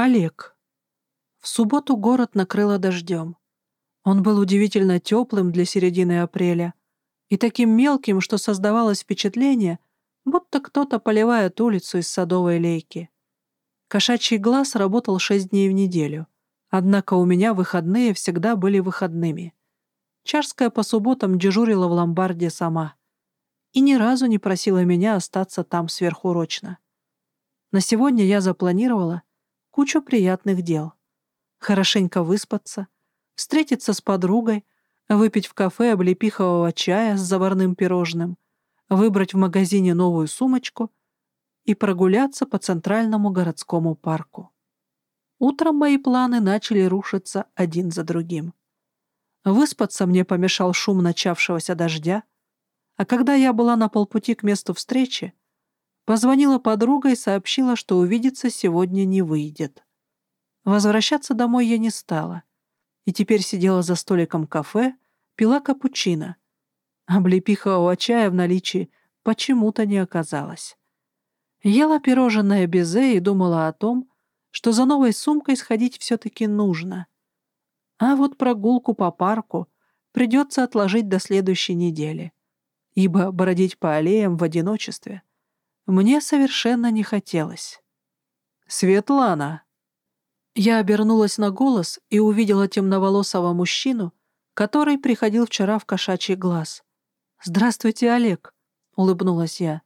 Олег. В субботу город накрыло дождем. Он был удивительно теплым для середины апреля и таким мелким, что создавалось впечатление, будто кто-то поливает улицу из садовой лейки. Кошачий глаз работал шесть дней в неделю, однако у меня выходные всегда были выходными. Чарская по субботам дежурила в ломбарде сама и ни разу не просила меня остаться там сверхурочно. На сегодня я запланировала кучу приятных дел. Хорошенько выспаться, встретиться с подругой, выпить в кафе облепихового чая с заварным пирожным, выбрать в магазине новую сумочку и прогуляться по центральному городскому парку. Утром мои планы начали рушиться один за другим. Выспаться мне помешал шум начавшегося дождя, а когда я была на полпути к месту встречи, Позвонила подруга и сообщила, что увидеться сегодня не выйдет. Возвращаться домой я не стала. И теперь сидела за столиком кафе, пила капучино. Облепихового чая в наличии почему-то не оказалось. Ела пирожное безе и думала о том, что за новой сумкой сходить все-таки нужно. А вот прогулку по парку придется отложить до следующей недели, ибо бродить по аллеям в одиночестве мне совершенно не хотелось. «Светлана!» Я обернулась на голос и увидела темноволосого мужчину, который приходил вчера в кошачий глаз. «Здравствуйте, Олег!» — улыбнулась я.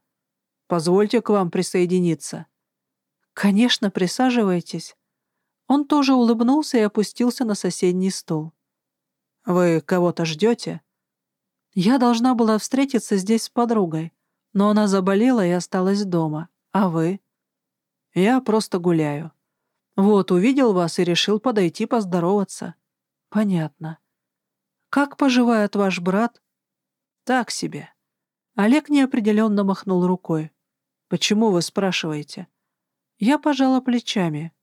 «Позвольте к вам присоединиться». «Конечно, присаживайтесь». Он тоже улыбнулся и опустился на соседний стул. «Вы кого-то ждете?» «Я должна была встретиться здесь с подругой, но она заболела и осталась дома. А вы? Я просто гуляю. Вот, увидел вас и решил подойти поздороваться. Понятно. Как поживает ваш брат? Так себе. Олег неопределенно махнул рукой. Почему вы спрашиваете? Я пожала плечами.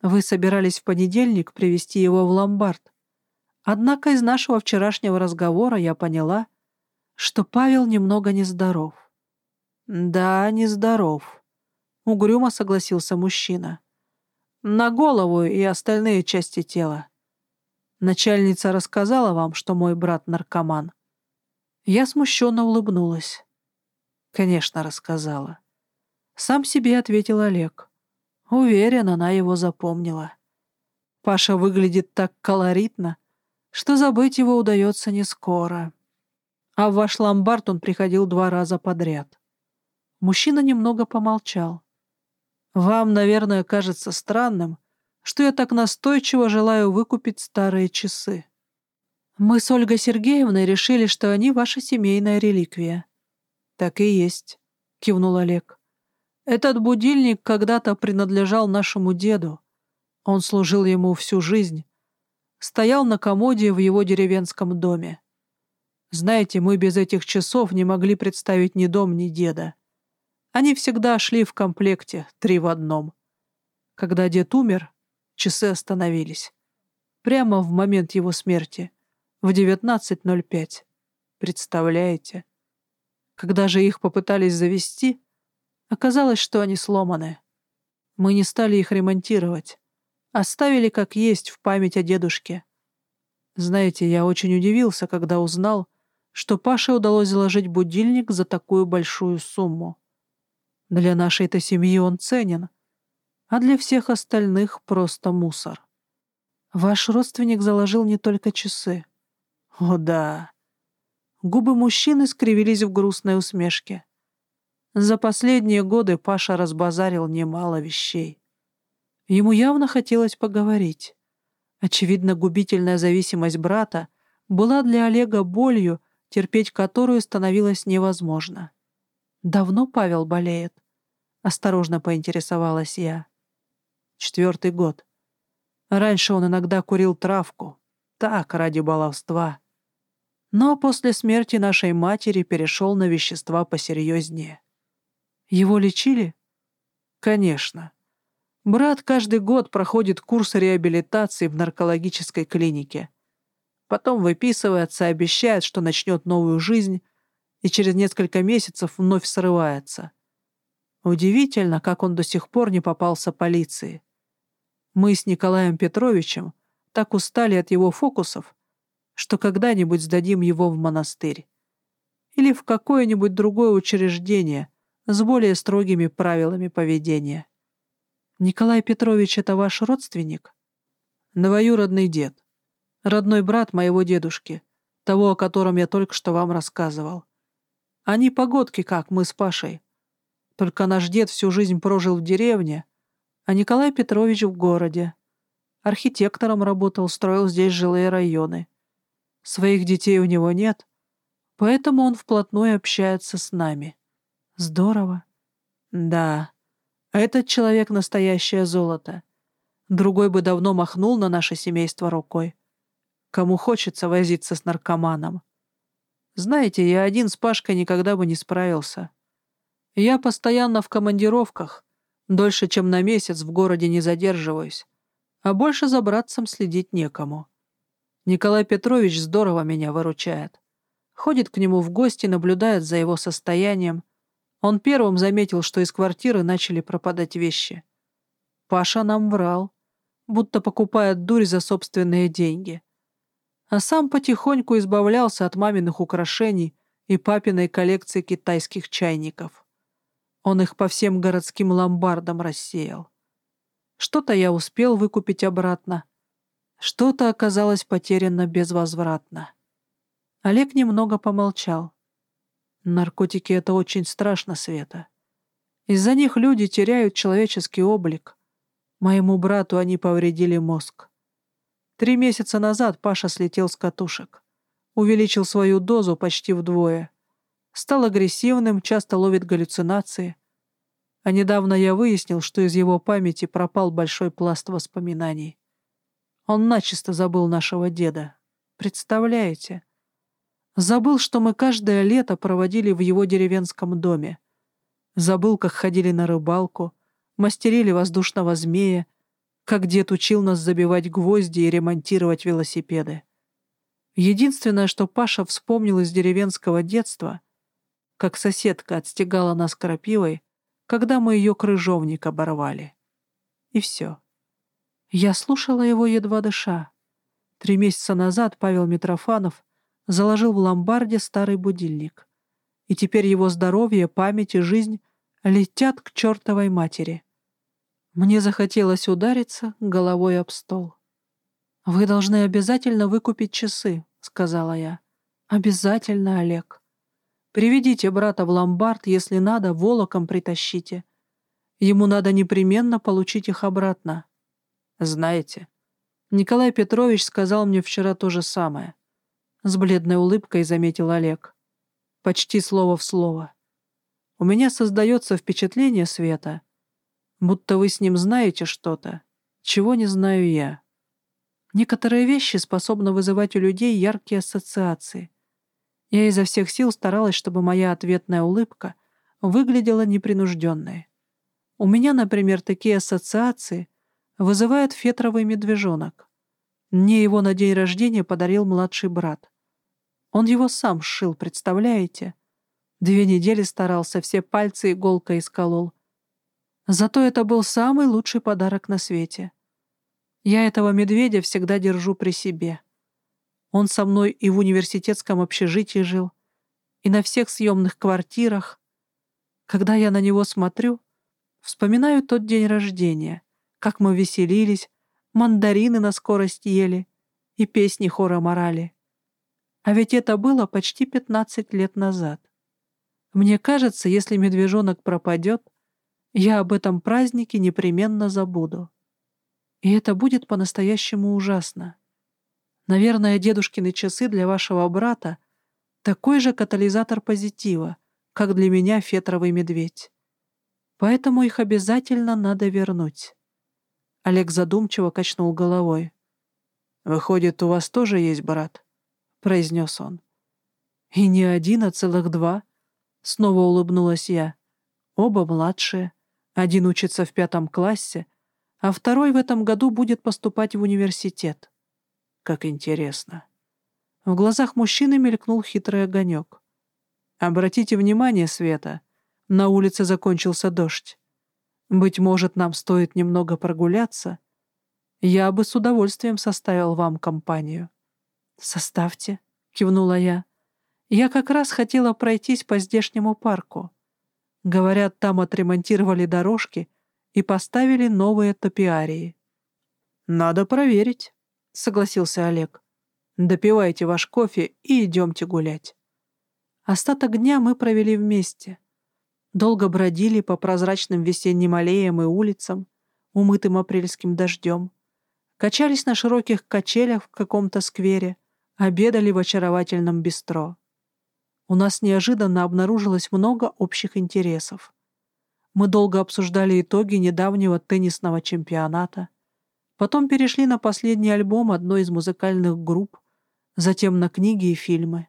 Вы собирались в понедельник привести его в ломбард. Однако из нашего вчерашнего разговора я поняла, что Павел немного нездоров. «Да, нездоров», — угрюмо согласился мужчина. «На голову и остальные части тела. Начальница рассказала вам, что мой брат наркоман?» Я смущенно улыбнулась. «Конечно, рассказала». Сам себе ответил Олег. Уверен, она его запомнила. Паша выглядит так колоритно, что забыть его удается не скоро. А в ваш ломбард он приходил два раза подряд. Мужчина немного помолчал. «Вам, наверное, кажется странным, что я так настойчиво желаю выкупить старые часы. Мы с Ольгой Сергеевной решили, что они ваша семейная реликвия». «Так и есть», — кивнул Олег. «Этот будильник когда-то принадлежал нашему деду. Он служил ему всю жизнь. Стоял на комоде в его деревенском доме. Знаете, мы без этих часов не могли представить ни дом, ни деда. Они всегда шли в комплекте, три в одном. Когда дед умер, часы остановились. Прямо в момент его смерти, в 19.05. Представляете? Когда же их попытались завести, оказалось, что они сломаны. Мы не стали их ремонтировать. Оставили как есть в память о дедушке. Знаете, я очень удивился, когда узнал, что Паше удалось заложить будильник за такую большую сумму. Для нашей-то семьи он ценен, а для всех остальных просто мусор. Ваш родственник заложил не только часы. О да. Губы мужчины скривились в грустной усмешке. За последние годы Паша разбазарил немало вещей. Ему явно хотелось поговорить. Очевидно, губительная зависимость брата была для Олега болью, терпеть которую становилось невозможно. «Давно Павел болеет?» — осторожно поинтересовалась я. «Четвертый год. Раньше он иногда курил травку. Так, ради баловства. Но после смерти нашей матери перешел на вещества посерьезнее. Его лечили? Конечно. Брат каждый год проходит курс реабилитации в наркологической клинике. Потом выписывается, обещает, что начнет новую жизнь, и через несколько месяцев вновь срывается. Удивительно, как он до сих пор не попался полиции. Мы с Николаем Петровичем так устали от его фокусов, что когда-нибудь сдадим его в монастырь. Или в какое-нибудь другое учреждение с более строгими правилами поведения. Николай Петрович — это ваш родственник? Двоюродный дед. Родной брат моего дедушки, того, о котором я только что вам рассказывал. Они погодки как, мы с Пашей. Только наш дед всю жизнь прожил в деревне, а Николай Петрович в городе. Архитектором работал, строил здесь жилые районы. Своих детей у него нет, поэтому он вплотную общается с нами. Здорово. Да, этот человек — настоящее золото. Другой бы давно махнул на наше семейство рукой. Кому хочется возиться с наркоманом. Знаете, я один с Пашкой никогда бы не справился. Я постоянно в командировках, дольше, чем на месяц в городе не задерживаюсь, а больше за братцем следить некому. Николай Петрович здорово меня выручает. Ходит к нему в гости, наблюдает за его состоянием. Он первым заметил, что из квартиры начали пропадать вещи. Паша нам врал, будто покупает дурь за собственные деньги а сам потихоньку избавлялся от маминых украшений и папиной коллекции китайских чайников. Он их по всем городским ломбардам рассеял. Что-то я успел выкупить обратно, что-то оказалось потеряно безвозвратно. Олег немного помолчал. Наркотики — это очень страшно, Света. Из-за них люди теряют человеческий облик. Моему брату они повредили мозг. Три месяца назад Паша слетел с катушек. Увеличил свою дозу почти вдвое. Стал агрессивным, часто ловит галлюцинации. А недавно я выяснил, что из его памяти пропал большой пласт воспоминаний. Он начисто забыл нашего деда. Представляете? Забыл, что мы каждое лето проводили в его деревенском доме. Забыл, как ходили на рыбалку, мастерили воздушного змея, как дед учил нас забивать гвозди и ремонтировать велосипеды. Единственное, что Паша вспомнил из деревенского детства, как соседка отстегала нас крапивой, когда мы ее крыжовник оборвали. И все. Я слушала его, едва дыша. Три месяца назад Павел Митрофанов заложил в ломбарде старый будильник. И теперь его здоровье, память и жизнь летят к чертовой матери. Мне захотелось удариться головой об стол. «Вы должны обязательно выкупить часы», — сказала я. «Обязательно, Олег. Приведите брата в ломбард, если надо, волоком притащите. Ему надо непременно получить их обратно. Знаете, Николай Петрович сказал мне вчера то же самое. С бледной улыбкой заметил Олег. Почти слово в слово. У меня создается впечатление, Света, будто вы с ним знаете что-то, чего не знаю я. Некоторые вещи способны вызывать у людей яркие ассоциации. Я изо всех сил старалась, чтобы моя ответная улыбка выглядела непринужденной. У меня, например, такие ассоциации вызывает фетровый медвежонок. Мне его на день рождения подарил младший брат. Он его сам сшил, представляете? Две недели старался, все пальцы иголкой исколол, Зато это был самый лучший подарок на свете. Я этого медведя всегда держу при себе. Он со мной и в университетском общежитии жил, и на всех съемных квартирах. Когда я на него смотрю, вспоминаю тот день рождения, как мы веселились, мандарины на скорость ели и песни хора морали. А ведь это было почти 15 лет назад. Мне кажется, если медвежонок пропадет, я об этом празднике непременно забуду. И это будет по-настоящему ужасно. Наверное, дедушкины часы для вашего брата — такой же катализатор позитива, как для меня фетровый медведь. Поэтому их обязательно надо вернуть. Олег задумчиво качнул головой. «Выходит, у вас тоже есть брат?» — произнес он. «И не один, а целых два», — снова улыбнулась я. «Оба младшие. Один учится в пятом классе, а второй в этом году будет поступать в университет. Как интересно. В глазах мужчины мелькнул хитрый огонек. Обратите внимание, Света, на улице закончился дождь. Быть может, нам стоит немного прогуляться? Я бы с удовольствием составил вам компанию». «Составьте», — кивнула я. «Я как раз хотела пройтись по здешнему парку. Говорят, там отремонтировали дорожки и поставили новые топиарии». «Надо проверить», — согласился Олег. «Допивайте ваш кофе и идемте гулять». Остаток дня мы провели вместе. Долго бродили по прозрачным весенним аллеям и улицам, умытым апрельским дождем. Качались на широких качелях в каком-то сквере, обедали в очаровательном бистро. У нас неожиданно обнаружилось много общих интересов. Мы долго обсуждали итоги недавнего теннисного чемпионата, потом перешли на последний альбом одной из музыкальных групп, затем на книги и фильмы.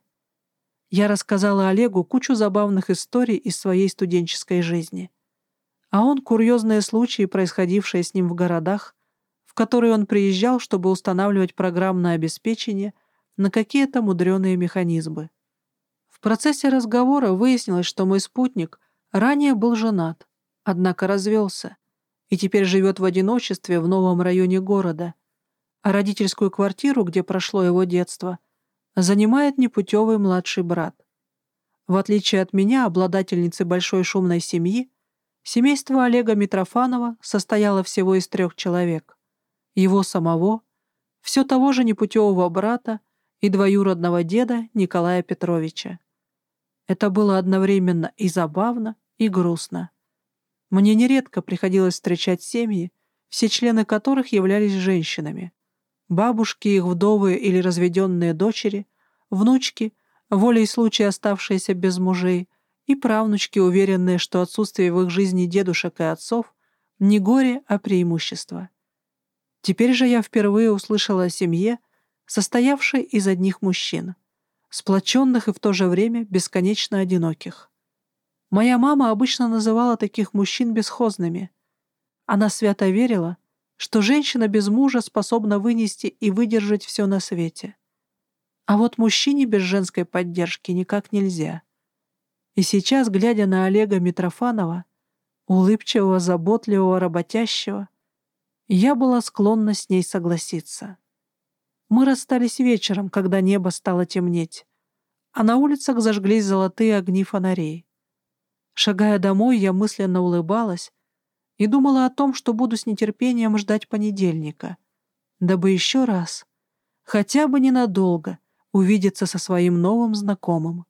Я рассказала Олегу кучу забавных историй из своей студенческой жизни. А он курьезные случаи, происходившие с ним в городах, в которые он приезжал, чтобы устанавливать программное обеспечение на какие-то мудреные механизмы. В процессе разговора выяснилось, что мой спутник ранее был женат, однако развелся, и теперь живет в одиночестве в новом районе города, а родительскую квартиру, где прошло его детство — занимает непутевый младший брат. В отличие от меня, обладательницы большой шумной семьи, семейство Олега Митрофанова состояло всего из трех человек. Его самого, все того же непутевого брата и двоюродного деда Николая Петровича. Это было одновременно и забавно, и грустно. Мне нередко приходилось встречать семьи, все члены которых являлись женщинами. Бабушки, их вдовы или разведенные дочери, внучки, волей случая оставшиеся без мужей, и правнучки, уверенные, что отсутствие в их жизни дедушек и отцов не горе, а преимущество. Теперь же я впервые услышала о семье, состоявшей из одних мужчин, сплоченных и в то же время бесконечно одиноких. Моя мама обычно называла таких мужчин бесхозными. Она свято верила, что женщина без мужа способна вынести и выдержать все на свете. А вот мужчине без женской поддержки никак нельзя. И сейчас, глядя на Олега Митрофанова, улыбчивого, заботливого, работящего, я была склонна с ней согласиться. Мы расстались вечером, когда небо стало темнеть, а на улицах зажглись золотые огни фонарей. Шагая домой, я мысленно улыбалась, и думала о том, что буду с нетерпением ждать понедельника, дабы еще раз, хотя бы ненадолго, увидеться со своим новым знакомым.